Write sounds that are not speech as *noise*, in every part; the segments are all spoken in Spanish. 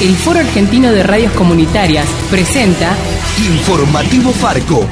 el Foro Argentino de Radios Comunitarias presenta Informativo Farco.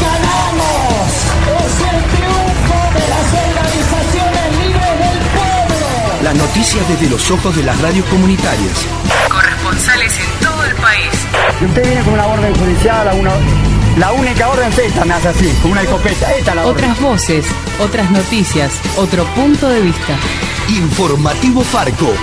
¡Ganamos! ¡Es el triunfo de las organizaciones libres del pueblo! Las noticias desde los ojos de las radios comunitarias. Corresponsales en todo el país. Y usted viene con una orden judicial, a una, la única orden es esta, me hace así, con una escopeta. Esta es la orden. Otras voces, otras noticias, otro punto de vista. Informativo Farco.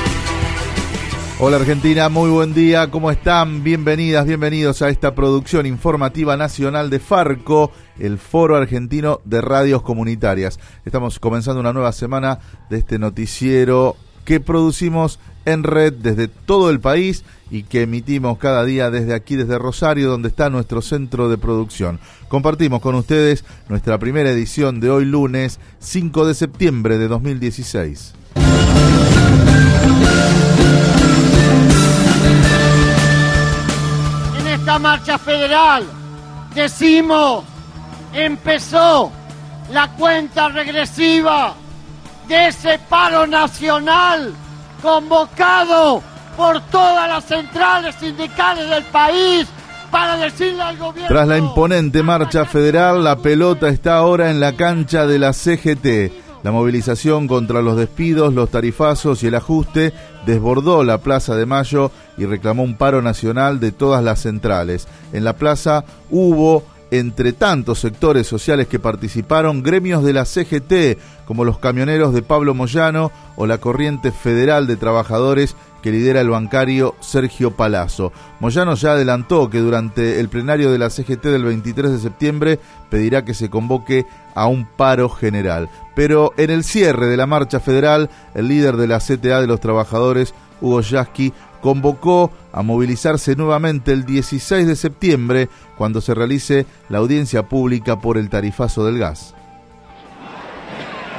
Hola Argentina, muy buen día, ¿cómo están? Bienvenidas, bienvenidos a esta producción informativa nacional de Farco, el Foro Argentino de Radios Comunitarias. Estamos comenzando una nueva semana de este noticiero que producimos en red desde todo el país y que emitimos cada día desde aquí, desde Rosario, donde está nuestro centro de producción. Compartimos con ustedes nuestra primera edición de hoy lunes 5 de septiembre de 2016. Marcha federal decimos, empezó la cuenta regresiva de ese paro nacional convocado por todas las centrales sindicales del país para decirle al gobierno... Tras la imponente marcha federal, la pelota está ahora en la cancha de la CGT. La movilización contra los despidos, los tarifazos y el ajuste desbordó la Plaza de Mayo y reclamó un paro nacional de todas las centrales. En la plaza hubo entre tantos sectores sociales que participaron, gremios de la CGT, como los camioneros de Pablo Moyano o la Corriente Federal de Trabajadores que lidera el bancario Sergio Palazzo. Moyano ya adelantó que durante el plenario de la CGT del 23 de septiembre pedirá que se convoque a un paro general. Pero en el cierre de la marcha federal, el líder de la CTA de los trabajadores, Hugo Yasky, convocó a movilizarse nuevamente el 16 de septiembre cuando se realice la audiencia pública por el tarifazo del gas.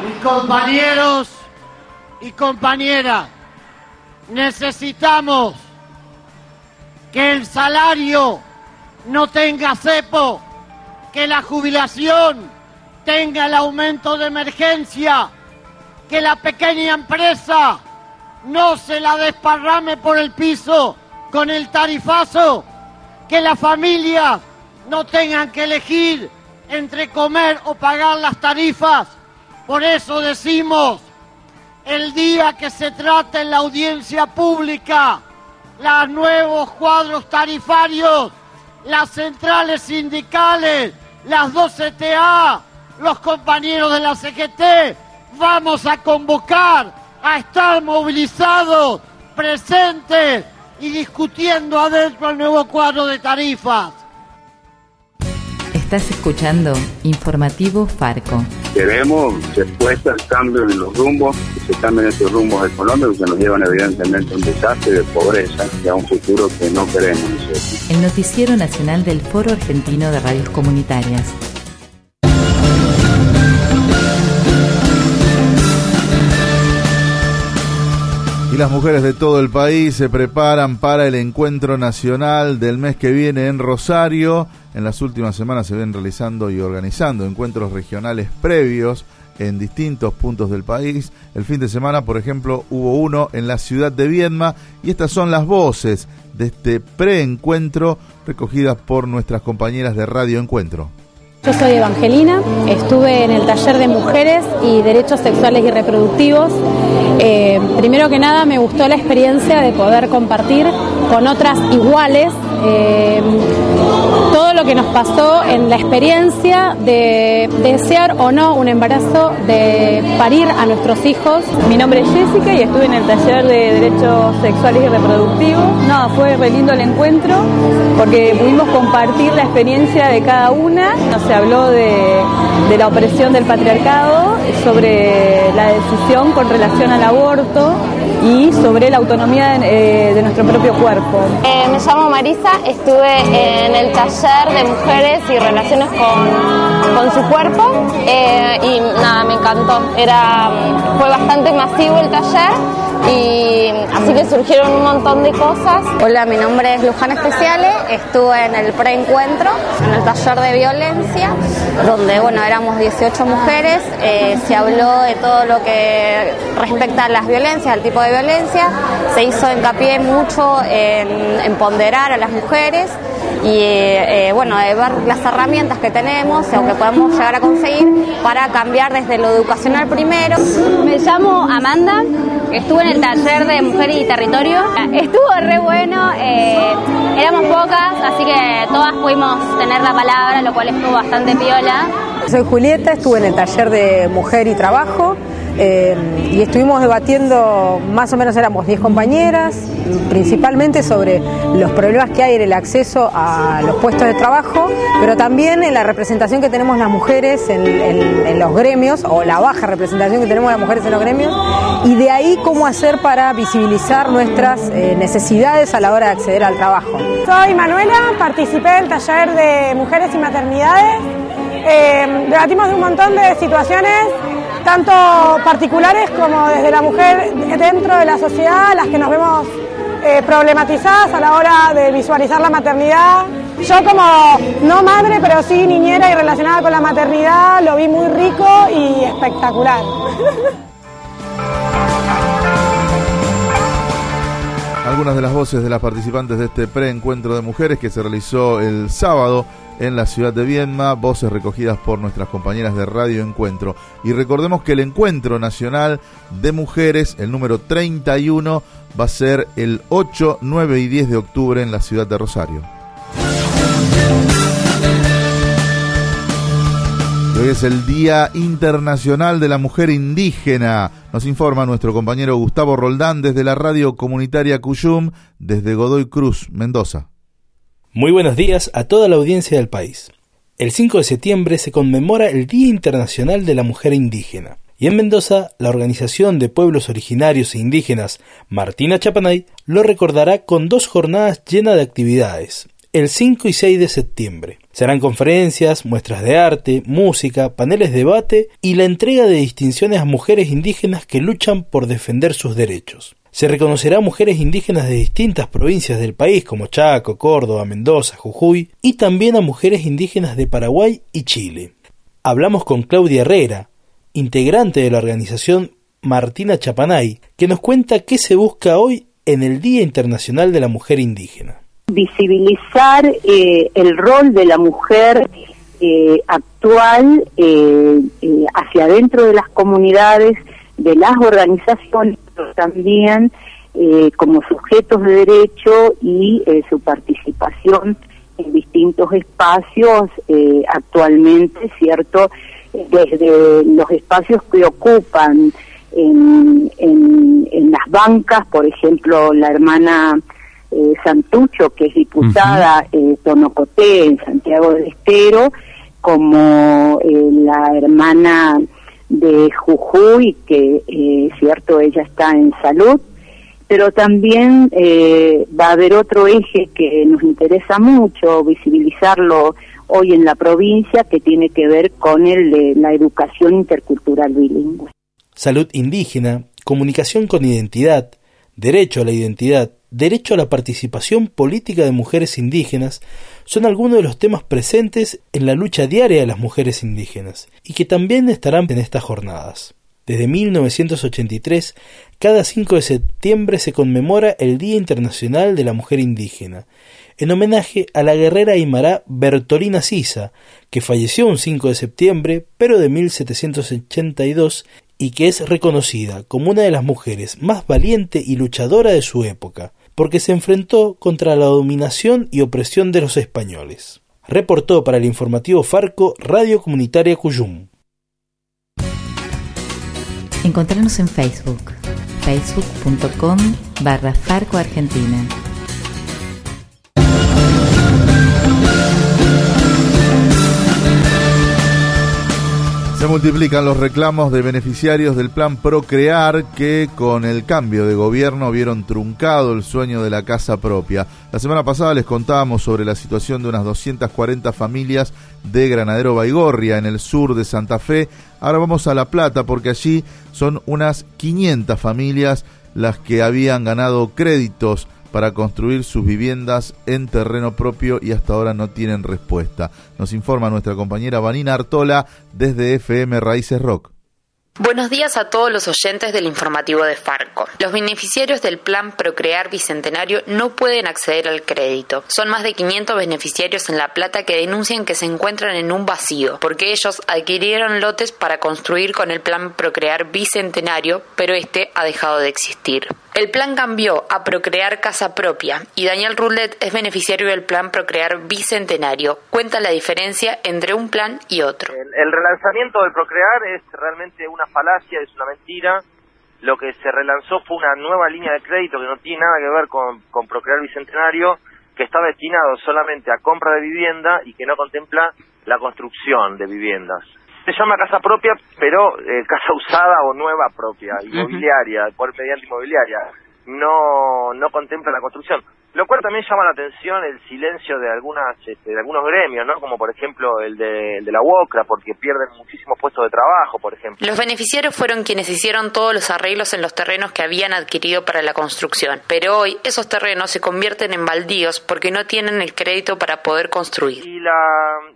Mis compañeros y compañeras, necesitamos que el salario no tenga cepo, que la jubilación tenga el aumento de emergencia, que la pequeña empresa no se la desparrame por el piso con el tarifazo, que las familias no tengan que elegir entre comer o pagar las tarifas. Por eso decimos, el día que se trate en la audiencia pública los nuevos cuadros tarifarios, las centrales sindicales, las 12 TA, los compañeros de la CGT, vamos a convocar a estar movilizados, presentes y discutiendo adentro el nuevo cuadro de tarifas. Estás escuchando Informativo Farco. Queremos respuestas, cambios en los rumbos, que se cambien estos rumbos económicos que nos llevan evidentemente a un desastre de pobreza y a un futuro que no queremos. El noticiero nacional del Foro Argentino de Radios Comunitarias. Las mujeres de todo el país se preparan para el encuentro nacional del mes que viene en Rosario. En las últimas semanas se ven realizando y organizando encuentros regionales previos en distintos puntos del país. El fin de semana, por ejemplo, hubo uno en la ciudad de Viedma y estas son las voces de este preencuentro recogidas por nuestras compañeras de Radio Encuentro. Yo soy Evangelina, estuve en el taller de mujeres y derechos sexuales y reproductivos. Eh, primero que nada me gustó la experiencia de poder compartir con otras iguales eh, todo lo que nos pasó en la experiencia de desear o no un embarazo, de parir a nuestros hijos. Mi nombre es Jessica y estuve en el taller de derechos sexuales y reproductivos. Nada, fue re lindo el encuentro porque pudimos compartir la experiencia de cada una. Se habló de, de la opresión del patriarcado, sobre la decisión con relación al aborto y sobre la autonomía de, eh, de nuestro propio cuerpo. Eh, me llamo Marisa, estuve en el taller de mujeres y relaciones con, con su cuerpo eh, y nada, me encantó. Era, fue bastante masivo el taller y así que surgieron un montón de cosas. Hola, mi nombre es Luján Especiale, estuve en el preencuentro, en el taller de violencia, donde bueno, éramos 18 mujeres, eh, se habló de todo lo que respecta a las violencias, al tipo de violencia, se hizo hincapié mucho en, ponderar a las mujeres y eh, bueno, de ver las herramientas que tenemos o que podemos llegar a conseguir para cambiar desde lo educacional primero. Me llamo Amanda, estuve en el taller de Mujer y Territorio, estuvo re bueno, eh, éramos pocas, así que todas pudimos tener la palabra, lo cual estuvo bastante piola. Soy Julieta, estuve en el taller de Mujer y Trabajo eh, y estuvimos debatiendo, más o menos éramos 10 compañeras, principalmente sobre los problemas que hay en el acceso a los puestos de trabajo, pero también en la representación que tenemos las mujeres en, los gremios, o la baja representación que tenemos las mujeres en los gremios, y de ahí cómo hacer para visibilizar nuestras eh, necesidades a la hora de acceder al trabajo. Soy Manuela, participé del taller de mujeres y maternidades. Eh, debatimos de un montón de situaciones tanto particulares como desde la mujer dentro de la sociedad, las que nos vemos eh, problematizadas a la hora de visualizar la maternidad. Yo como no madre, pero sí niñera y relacionada con la maternidad, lo vi muy rico y espectacular. *laughs* Algunas de las voces de las participantes de este preencuentro de mujeres que se realizó el sábado en la ciudad de Viedma, voces recogidas por nuestras compañeras de Radio Encuentro. Y recordemos que el Encuentro Nacional de Mujeres, el número 31, va a ser el 8, 9 y 10 de octubre en la ciudad de Rosario. Hoy es el Día Internacional de la Mujer Indígena. Nos informa nuestro compañero Gustavo Roldán desde la radio comunitaria Cuyum, desde Godoy Cruz, Mendoza. Muy buenos días a toda la audiencia del país. El 5 de septiembre se conmemora el Día Internacional de la Mujer Indígena. Y en Mendoza, la Organización de Pueblos Originarios e Indígenas Martina Chapanay lo recordará con dos jornadas llenas de actividades, el 5 y 6 de septiembre. Serán conferencias, muestras de arte, música, paneles de debate y la entrega de distinciones a mujeres indígenas que luchan por defender sus derechos. Se reconocerá a mujeres indígenas de distintas provincias del país como Chaco, Córdoba, Mendoza, Jujuy y también a mujeres indígenas de Paraguay y Chile. Hablamos con Claudia Herrera, integrante de la organización Martina Chapanay, que nos cuenta qué se busca hoy en el Día Internacional de la Mujer Indígena. Visibilizar eh, el rol de la mujer eh, actual eh, hacia adentro de las comunidades, de las organizaciones también eh, como sujetos de derecho y su participación en distintos espacios actualmente, ¿cierto? Desde los espacios que ocupan en, las bancas, por ejemplo, la hermana Santucho, que es diputada uh Tonocoté en Santiago del Estero, como la hermana de Jujuy, que eh, cierto, ella está en salud, pero también eh, va a haber otro eje que nos interesa mucho visibilizarlo hoy en la provincia, que tiene que ver con el de la educación intercultural bilingüe. Salud indígena, comunicación con identidad, derecho a la identidad, derecho a la participación política de mujeres indígenas son algunos de los temas presentes en la lucha diaria de las mujeres indígenas y que también estarán en estas jornadas. Desde 1983, cada 5 de septiembre se conmemora el Día Internacional de la Mujer Indígena, en homenaje a la guerrera aymara Bertolina Sisa, que falleció un 5 de septiembre, pero de 1782, y que es reconocida como una de las mujeres más valiente y luchadora de su época, porque se enfrentó contra la dominación y opresión de los españoles. Reportó para el informativo Farco Radio Comunitaria Cuyum. Encontrarnos en Facebook, facebook.com barra Farco Argentina. Se multiplican los reclamos de beneficiarios del plan Procrear que con el cambio de gobierno vieron truncado el sueño de la casa propia. La semana pasada les contábamos sobre la situación de unas 240 familias de Granadero Baigorria en el sur de Santa Fe. Ahora vamos a La Plata porque allí son unas 500 familias las que habían ganado créditos para construir sus viviendas en terreno propio y hasta ahora no tienen respuesta. Nos informa nuestra compañera Vanina Artola desde FM Raíces Rock. Buenos días a todos los oyentes del informativo de Farco. Los beneficiarios del plan Procrear Bicentenario no pueden acceder al crédito. Son más de 500 beneficiarios en La Plata que denuncian que se encuentran en un vacío, porque ellos adquirieron lotes para construir con el plan Procrear Bicentenario, pero este ha dejado de existir. El plan cambió a Procrear Casa Propia y Daniel Roulet es beneficiario del plan Procrear Bicentenario. Cuenta la diferencia entre un plan y otro. El, el relanzamiento del Procrear es realmente una falacia, es una mentira. Lo que se relanzó fue una nueva línea de crédito que no tiene nada que ver con, con Procrear Bicentenario, que está destinado solamente a compra de vivienda y que no contempla la construcción de viviendas se llama casa propia, pero eh, casa usada o nueva propia, inmobiliaria, por mediante inmobiliaria. No, no contempla la construcción. Lo cual también llama la atención el silencio de algunas este, de algunos gremios, ¿no? Como por ejemplo el de, el de la UOCRA, porque pierden muchísimos puestos de trabajo, por ejemplo. Los beneficiarios fueron quienes hicieron todos los arreglos en los terrenos que habían adquirido para la construcción, pero hoy esos terrenos se convierten en baldíos porque no tienen el crédito para poder construir. Y la,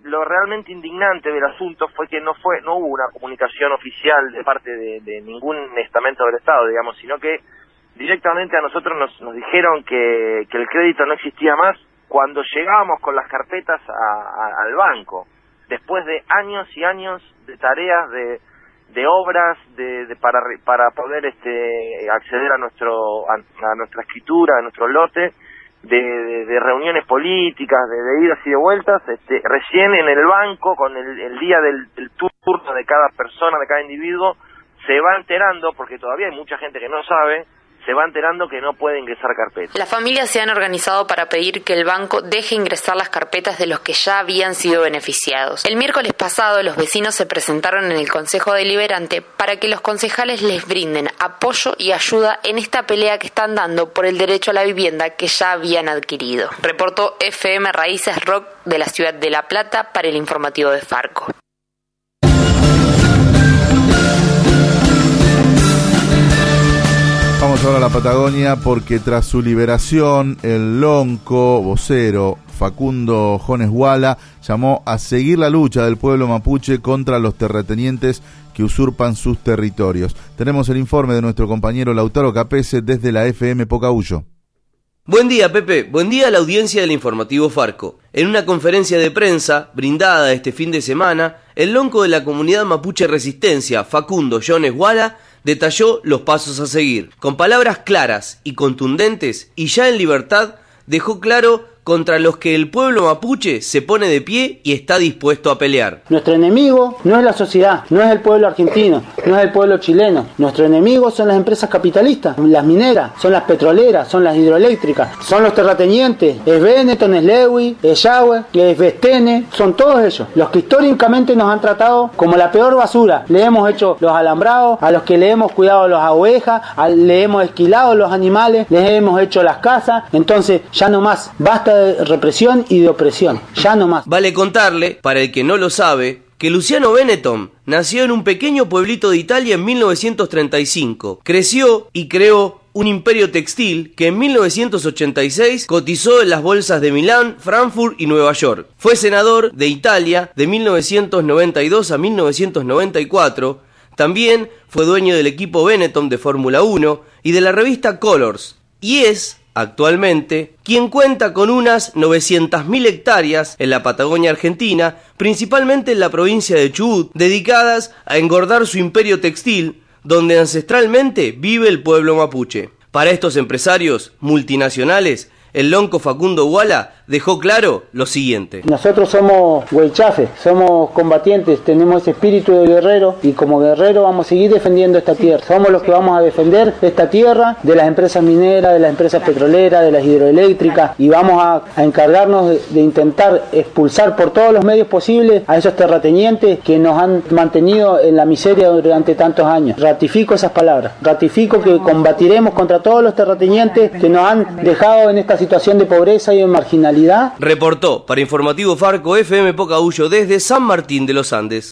lo realmente indignante del asunto fue que no fue no hubo una comunicación oficial de parte de, de ningún estamento del Estado, digamos, sino que directamente a nosotros nos, nos dijeron que, que el crédito no existía más cuando llegábamos con las carpetas a, al banco, después de años y años de tareas de, de obras de, de para para poder este acceder a nuestro a, nuestra escritura a nuestro lote de, de, reuniones políticas de, de, idas y de vueltas este recién en el banco con el, el día del, del turno de cada persona de cada individuo se va enterando porque todavía hay mucha gente que no sabe se va enterando que no puede ingresar carpetas. Las familias se han organizado para pedir que el banco deje ingresar las carpetas de los que ya habían sido beneficiados. El miércoles pasado los vecinos se presentaron en el Consejo Deliberante para que los concejales les brinden apoyo y ayuda en esta pelea que están dando por el derecho a la vivienda que ya habían adquirido. Reportó FM Raíces Rock de la ciudad de La Plata para el informativo de Farco. Ahora la Patagonia porque tras su liberación, el lonco vocero Facundo Jones Guala llamó a seguir la lucha del pueblo mapuche contra los terratenientes que usurpan sus territorios. Tenemos el informe de nuestro compañero Lautaro Capese desde la FM Pocahuyo. Buen día, Pepe. Buen día a la audiencia del informativo Farco. En una conferencia de prensa brindada este fin de semana, el lonco de la comunidad mapuche Resistencia, Facundo Jones Guala, detalló los pasos a seguir. Con palabras claras y contundentes, y ya en libertad, dejó claro contra los que el pueblo mapuche se pone de pie y está dispuesto a pelear. Nuestro enemigo no es la sociedad, no es el pueblo argentino, no es el pueblo chileno. Nuestro enemigo son las empresas capitalistas, las mineras, son las petroleras, son las hidroeléctricas, son los terratenientes, es Benetton, es Lewy, es Yahweh, es Vestene, son todos ellos. Los que históricamente nos han tratado como la peor basura. Le hemos hecho los alambrados, a los que le hemos cuidado las ovejas, le hemos esquilado los animales, les hemos hecho las casas. Entonces, ya no más, basta de represión y de opresión. Ya no más. Vale contarle, para el que no lo sabe, que Luciano Benetton nació en un pequeño pueblito de Italia en 1935. Creció y creó un imperio textil que en 1986 cotizó en las bolsas de Milán, Frankfurt y Nueva York. Fue senador de Italia de 1992 a 1994. También fue dueño del equipo Benetton de Fórmula 1 y de la revista Colors. Y es actualmente, quien cuenta con unas 900.000 hectáreas en la Patagonia Argentina, principalmente en la provincia de Chubut, dedicadas a engordar su imperio textil, donde ancestralmente vive el pueblo mapuche. Para estos empresarios multinacionales, el lonco Facundo Guala dejó claro lo siguiente. Nosotros somos huelchafe, somos combatientes, tenemos ese espíritu de guerrero y como guerrero vamos a seguir defendiendo esta tierra. Somos los que vamos a defender esta tierra de las empresas mineras, de las empresas petroleras, de las hidroeléctricas y vamos a, encargarnos de, de, intentar expulsar por todos los medios posibles a esos terratenientes que nos han mantenido en la miseria durante tantos años. Ratifico esas palabras, ratifico que combatiremos contra todos los terratenientes que nos han dejado en esta situación de pobreza y de marginalidad Reportó para Informativo Farco FM Pocahuyo desde San Martín de los Andes.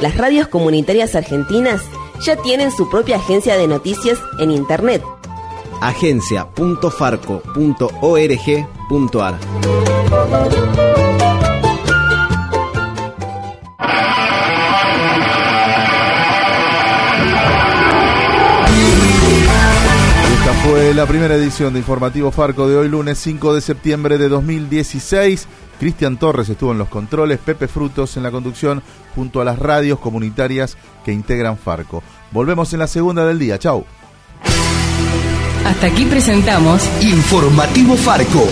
Las radios comunitarias argentinas ya tienen su propia agencia de noticias en Internet. Agencia.farco.org.ar fue la primera edición de Informativo Farco de hoy lunes 5 de septiembre de 2016. Cristian Torres estuvo en los controles, Pepe Frutos en la conducción, junto a las radios comunitarias que integran Farco. Volvemos en la segunda del día. Chau. Hasta aquí presentamos Informativo Farco.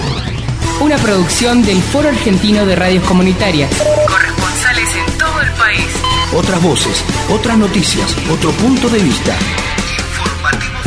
Una producción del Foro Argentino de Radios Comunitarias. Corresponsales en todo el país. Otras voces, otras noticias, otro punto de vista. Informativo Farco.